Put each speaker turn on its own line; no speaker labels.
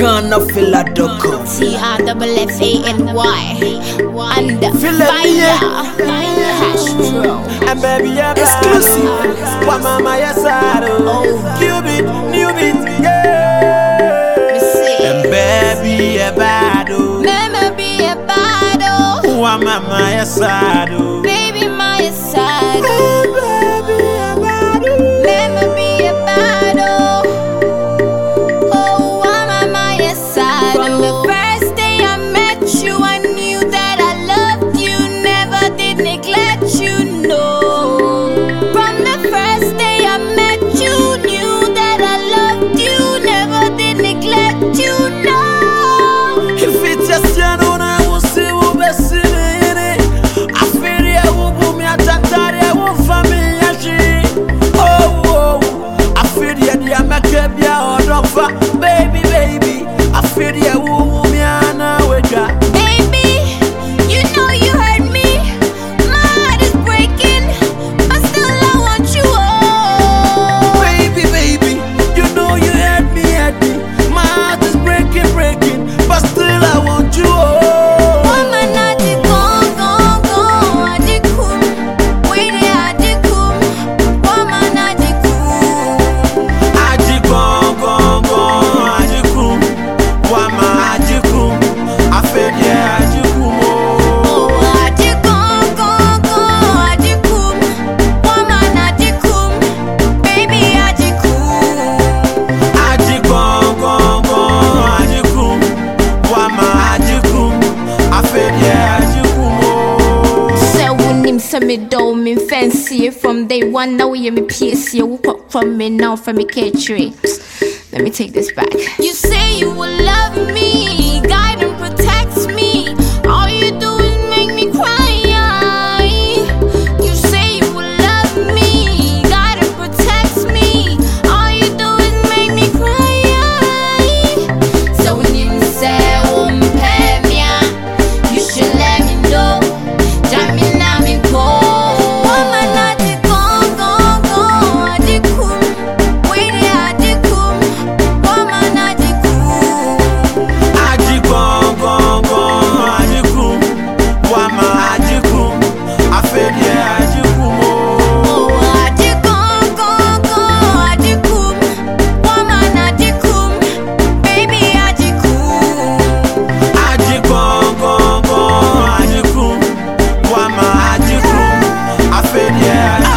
Ghana Philadelphia.
T R double F A N Y. And Philadelphia.
And baby, yeah,
exclusive.
What mama, ya I. New beat, new beat, yeah. And baby, yeah, bado. Oh.
Mama, be a bado. Oh.
What mama, yes, I. Oh. Baby,
my yes, I.
to me though, me
fancy from day one. Now you me PC, whoop up from me now from me K3. Let me take this back. You say you will yeah.